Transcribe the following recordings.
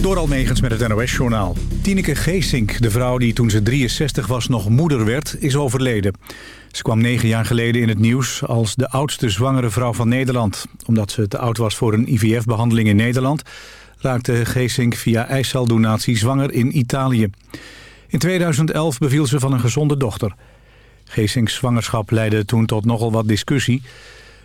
Door Almegens met het NOS-journaal. Tineke Geesink, de vrouw die toen ze 63 was nog moeder werd, is overleden. Ze kwam negen jaar geleden in het nieuws als de oudste zwangere vrouw van Nederland. Omdat ze te oud was voor een IVF-behandeling in Nederland... raakte Geesink via eiceldonatie zwanger in Italië. In 2011 beviel ze van een gezonde dochter. Geesinks zwangerschap leidde toen tot nogal wat discussie.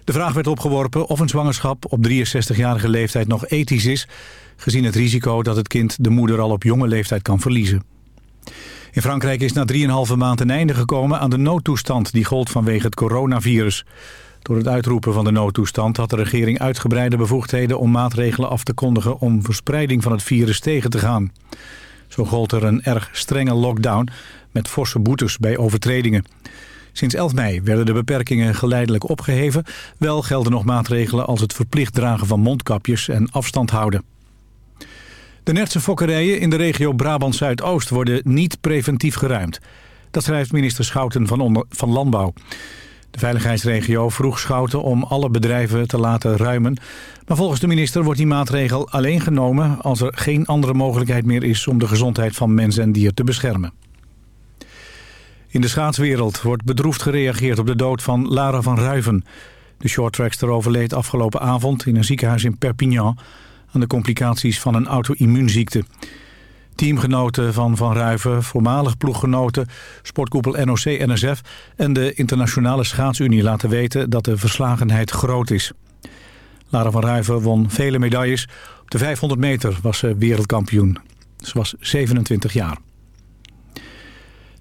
De vraag werd opgeworpen of een zwangerschap op 63-jarige leeftijd nog ethisch is gezien het risico dat het kind de moeder al op jonge leeftijd kan verliezen. In Frankrijk is na 3,5 maand een einde gekomen aan de noodtoestand die gold vanwege het coronavirus. Door het uitroepen van de noodtoestand had de regering uitgebreide bevoegdheden om maatregelen af te kondigen om verspreiding van het virus tegen te gaan. Zo gold er een erg strenge lockdown met forse boetes bij overtredingen. Sinds 11 mei werden de beperkingen geleidelijk opgeheven. Wel gelden nog maatregelen als het verplicht dragen van mondkapjes en afstand houden. De Nertse fokkerijen in de regio Brabant-Zuidoost worden niet preventief geruimd. Dat schrijft minister Schouten van, van Landbouw. De veiligheidsregio vroeg Schouten om alle bedrijven te laten ruimen. Maar volgens de minister wordt die maatregel alleen genomen... als er geen andere mogelijkheid meer is om de gezondheid van mens en dier te beschermen. In de schaatswereld wordt bedroefd gereageerd op de dood van Lara van Ruiven. De shorttrackster overleed afgelopen avond in een ziekenhuis in Perpignan de complicaties van een auto-immuunziekte. Teamgenoten van Van Ruiven, voormalig ploeggenoten, sportkoepel NOC-NSF... en de Internationale Schaatsunie laten weten dat de verslagenheid groot is. Lara van Ruiven won vele medailles. Op de 500 meter was ze wereldkampioen. Ze was 27 jaar.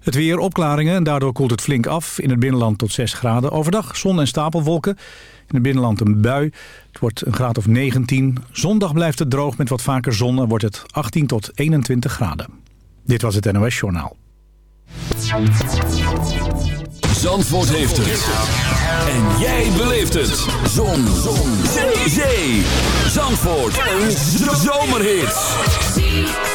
Het weer opklaringen en daardoor koelt het flink af. In het binnenland tot 6 graden. Overdag zon en stapelwolken. In het binnenland een bui. Het wordt een graad of 19. Zondag blijft het droog met wat vaker zon en wordt het 18 tot 21 graden. Dit was het NOS Journaal. Zandvoort heeft het. En jij beleeft het. Zon. zon. Zee. Zee. Zandvoort. Een zomerhit.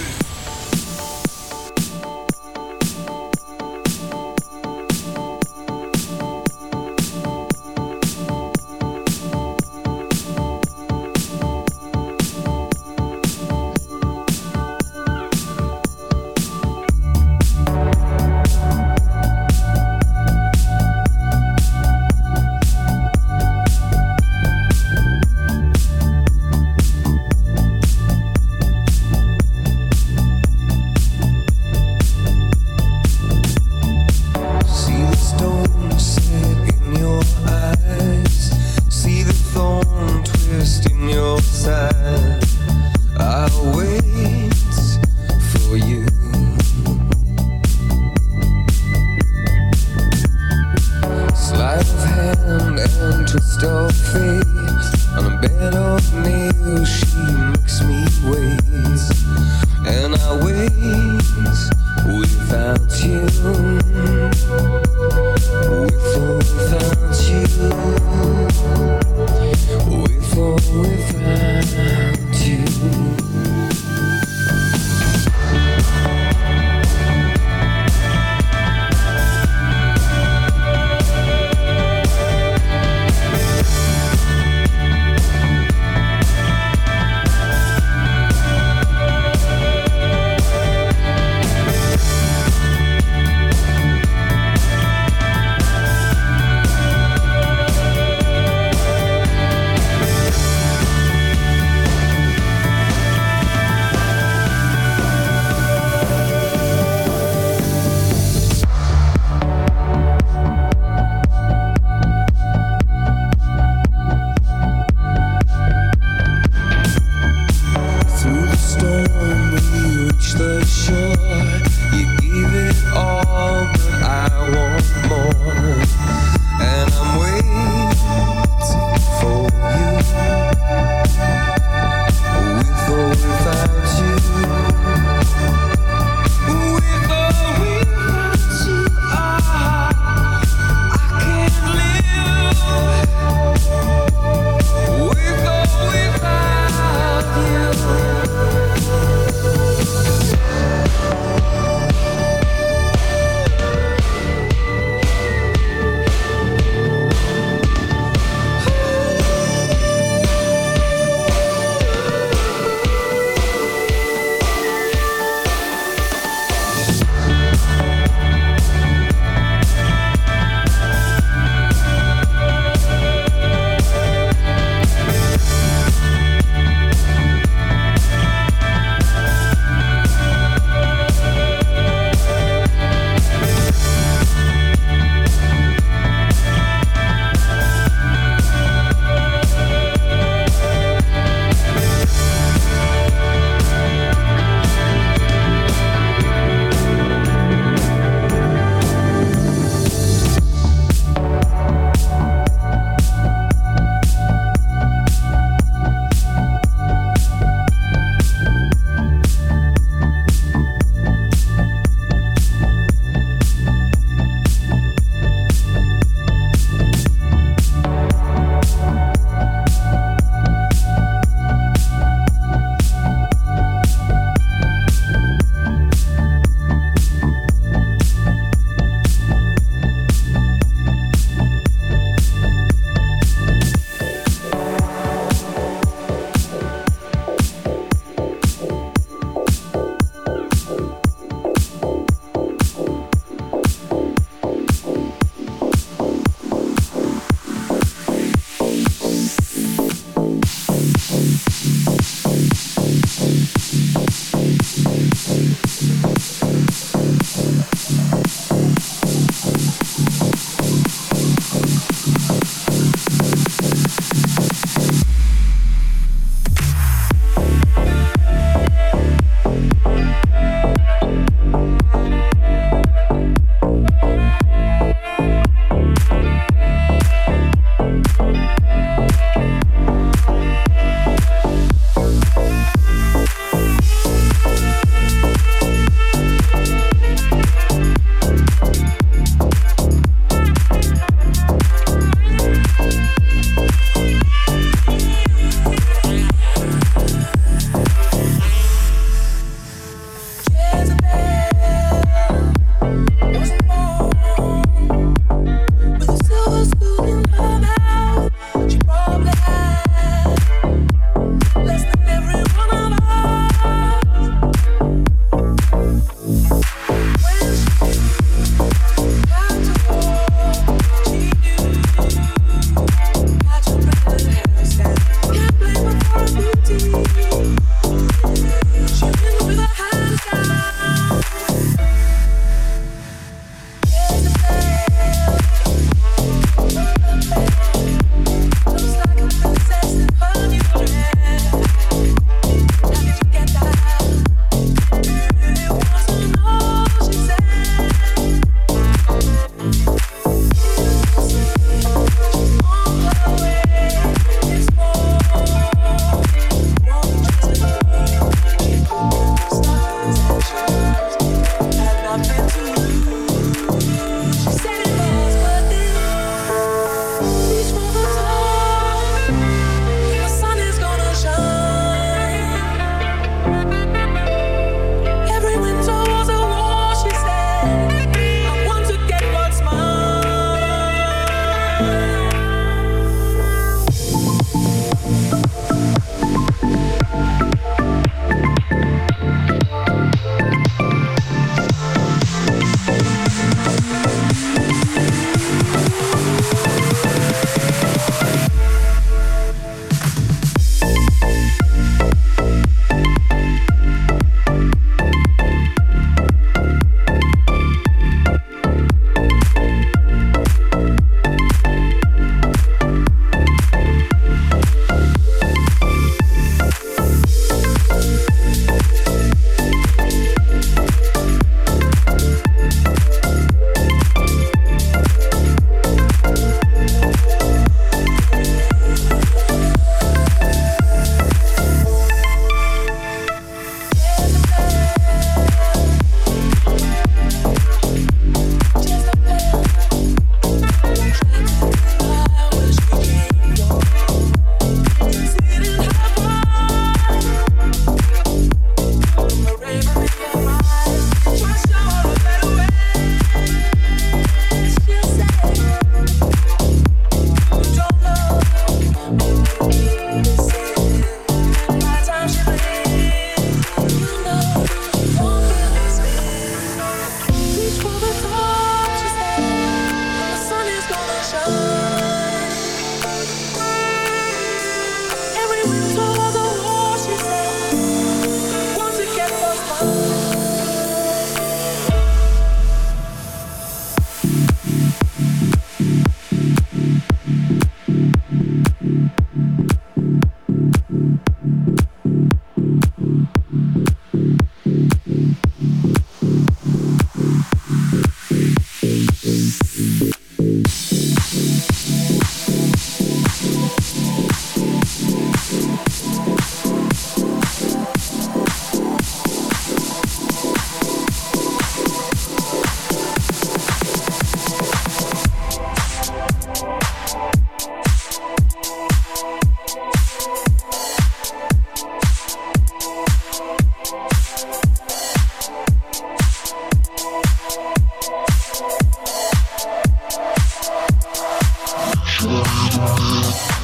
Bye.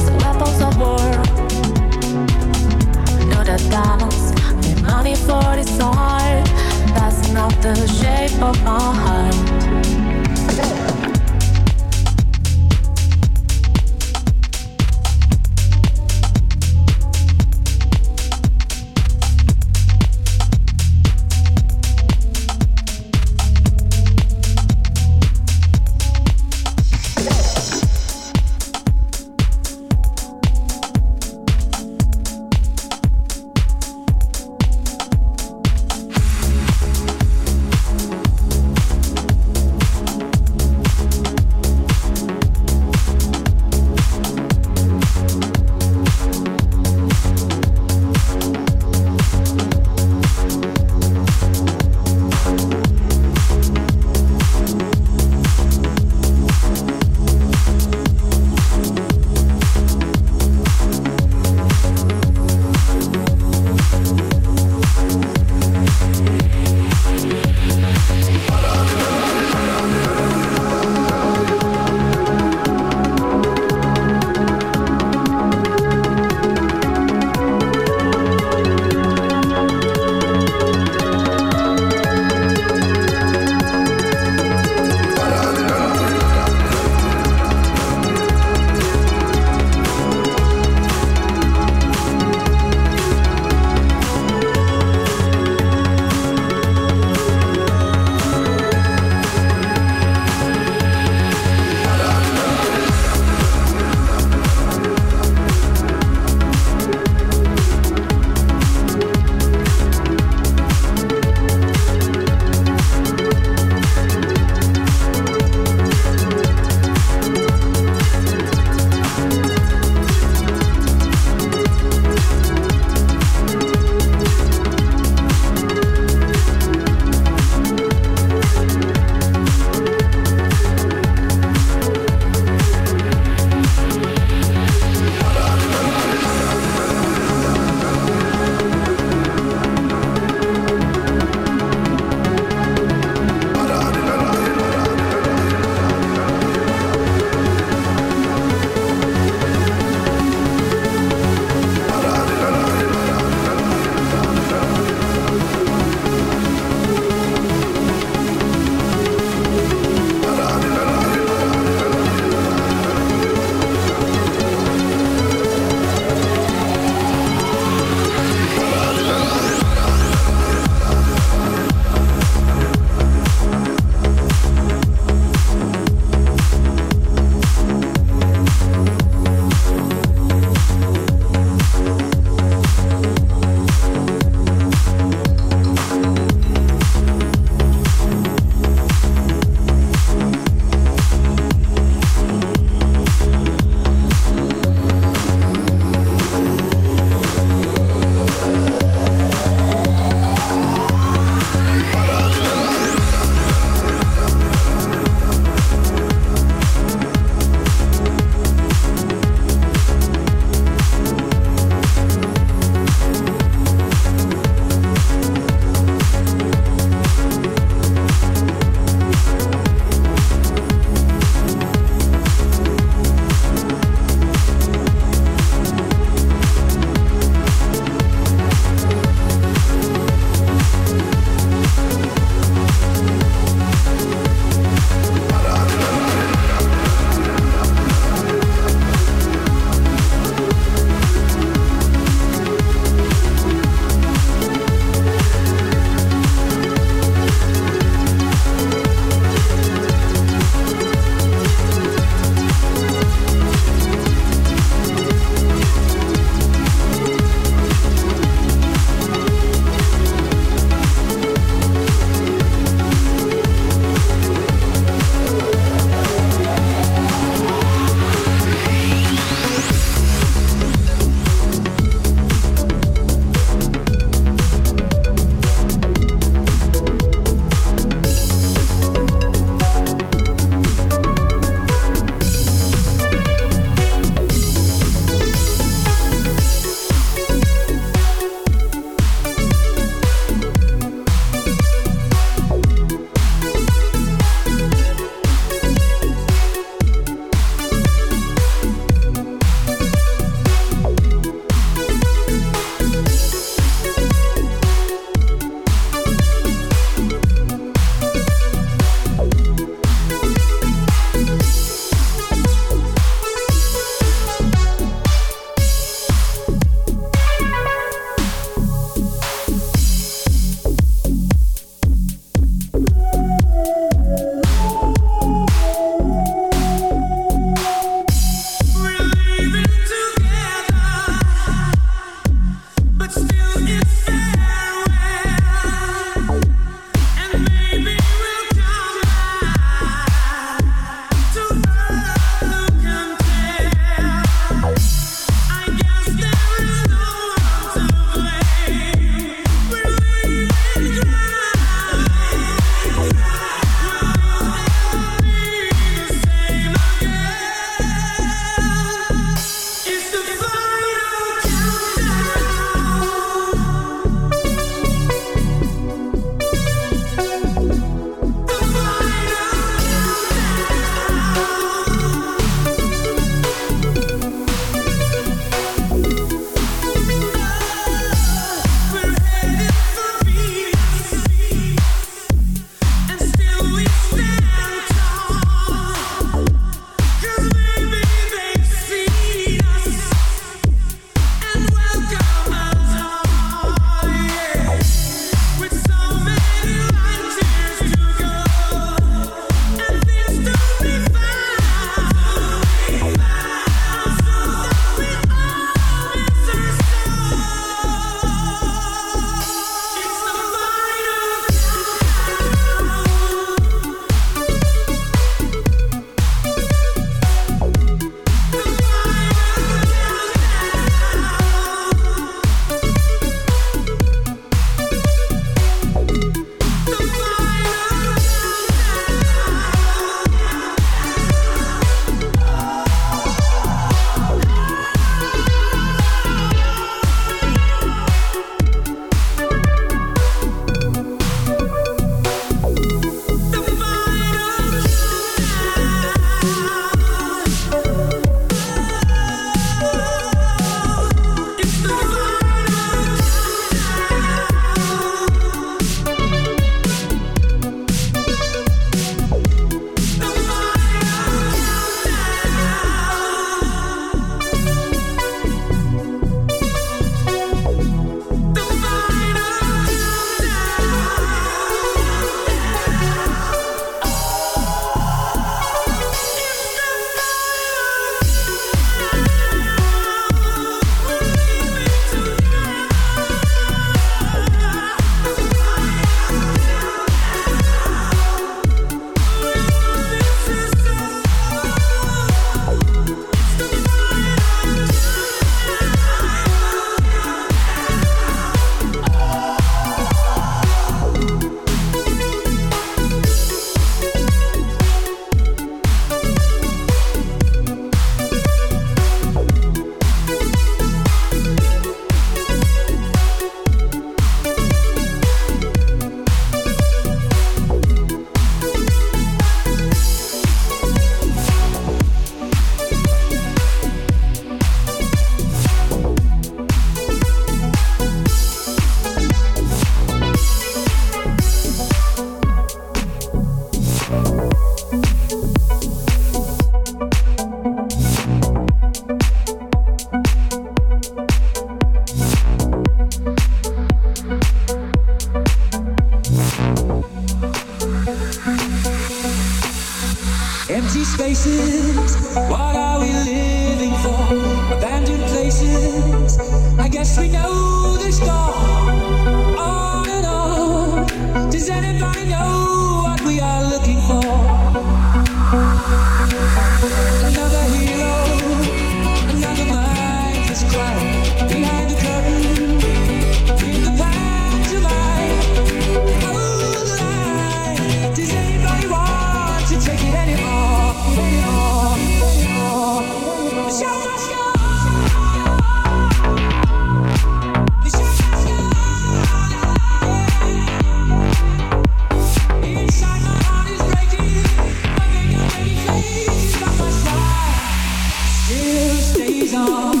y'all.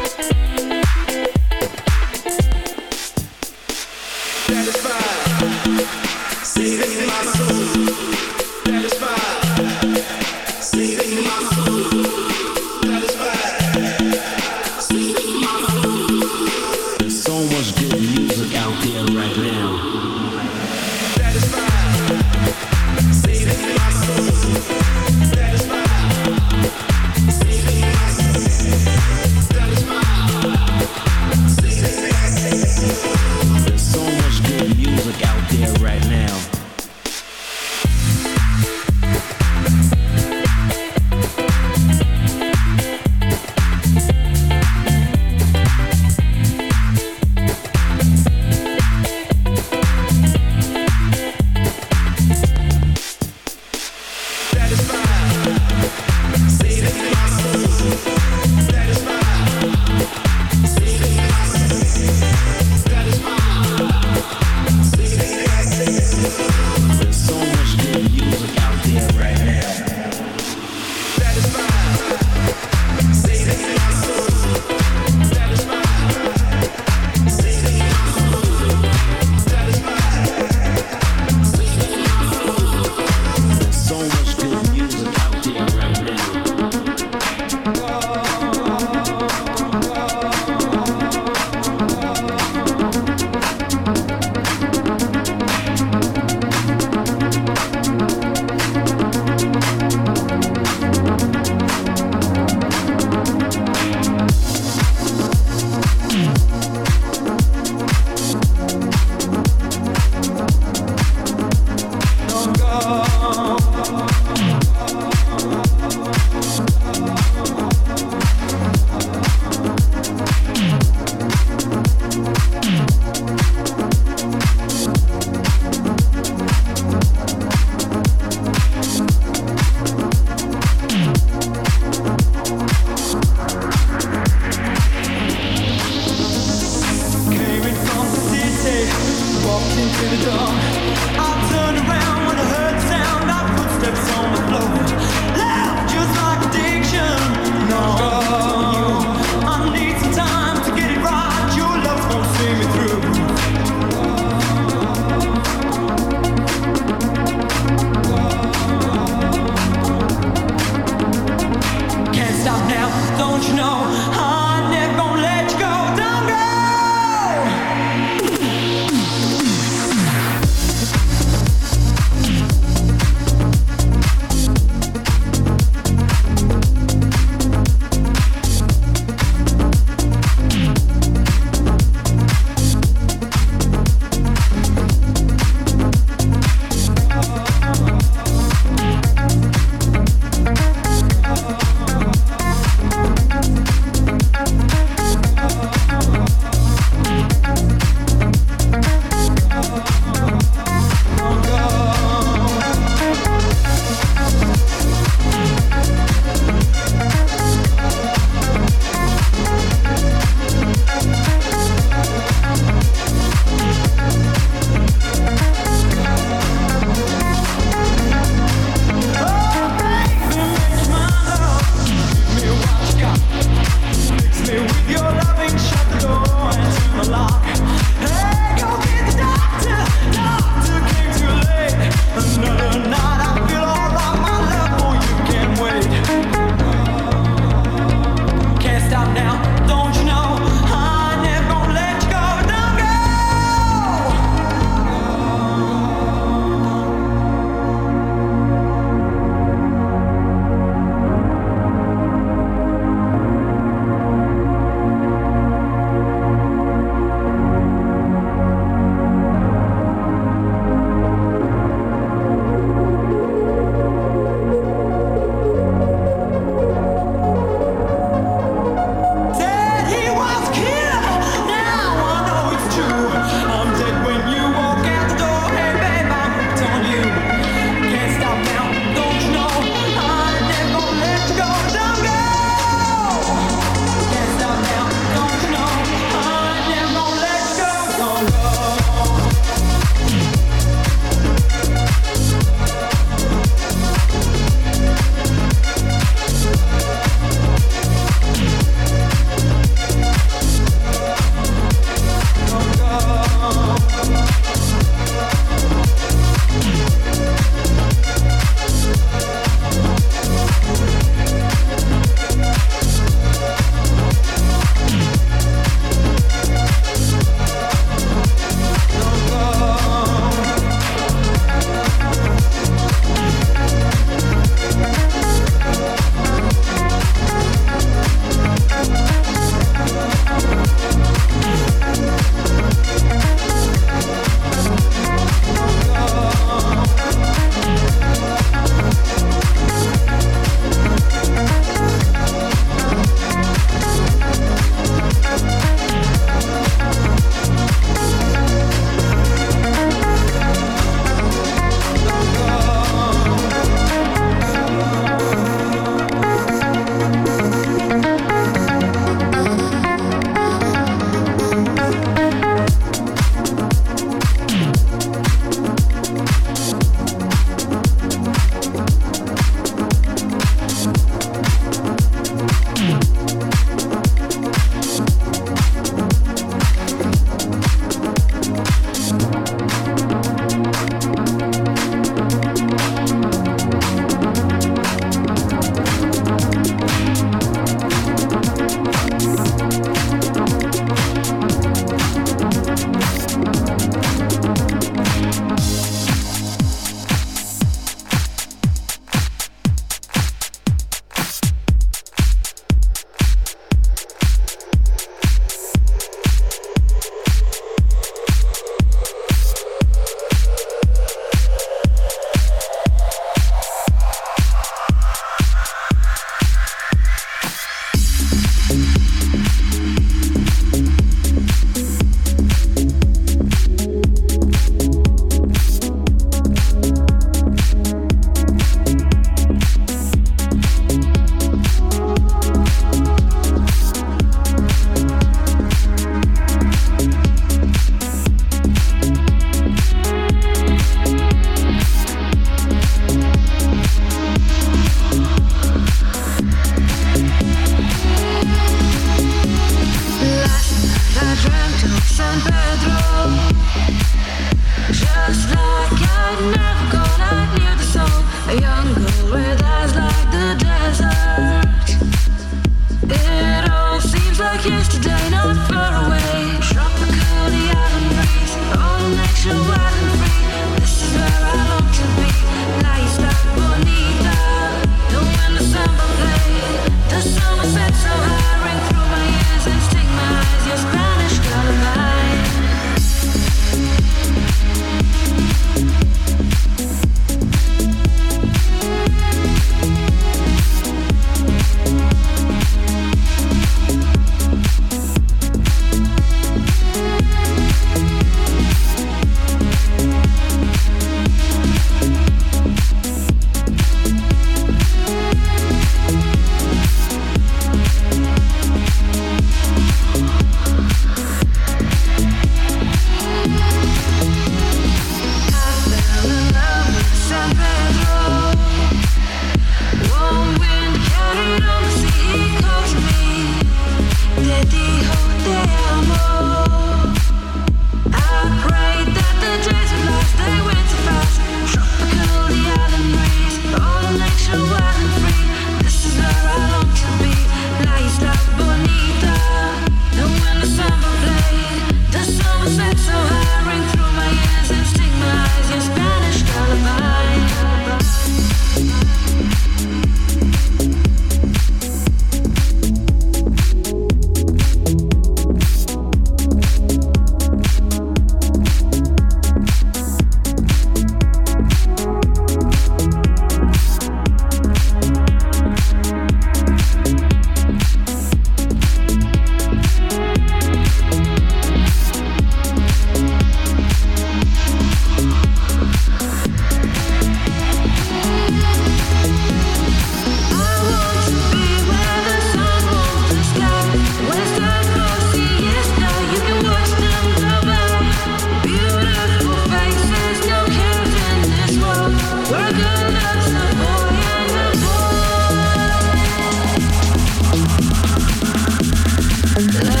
love.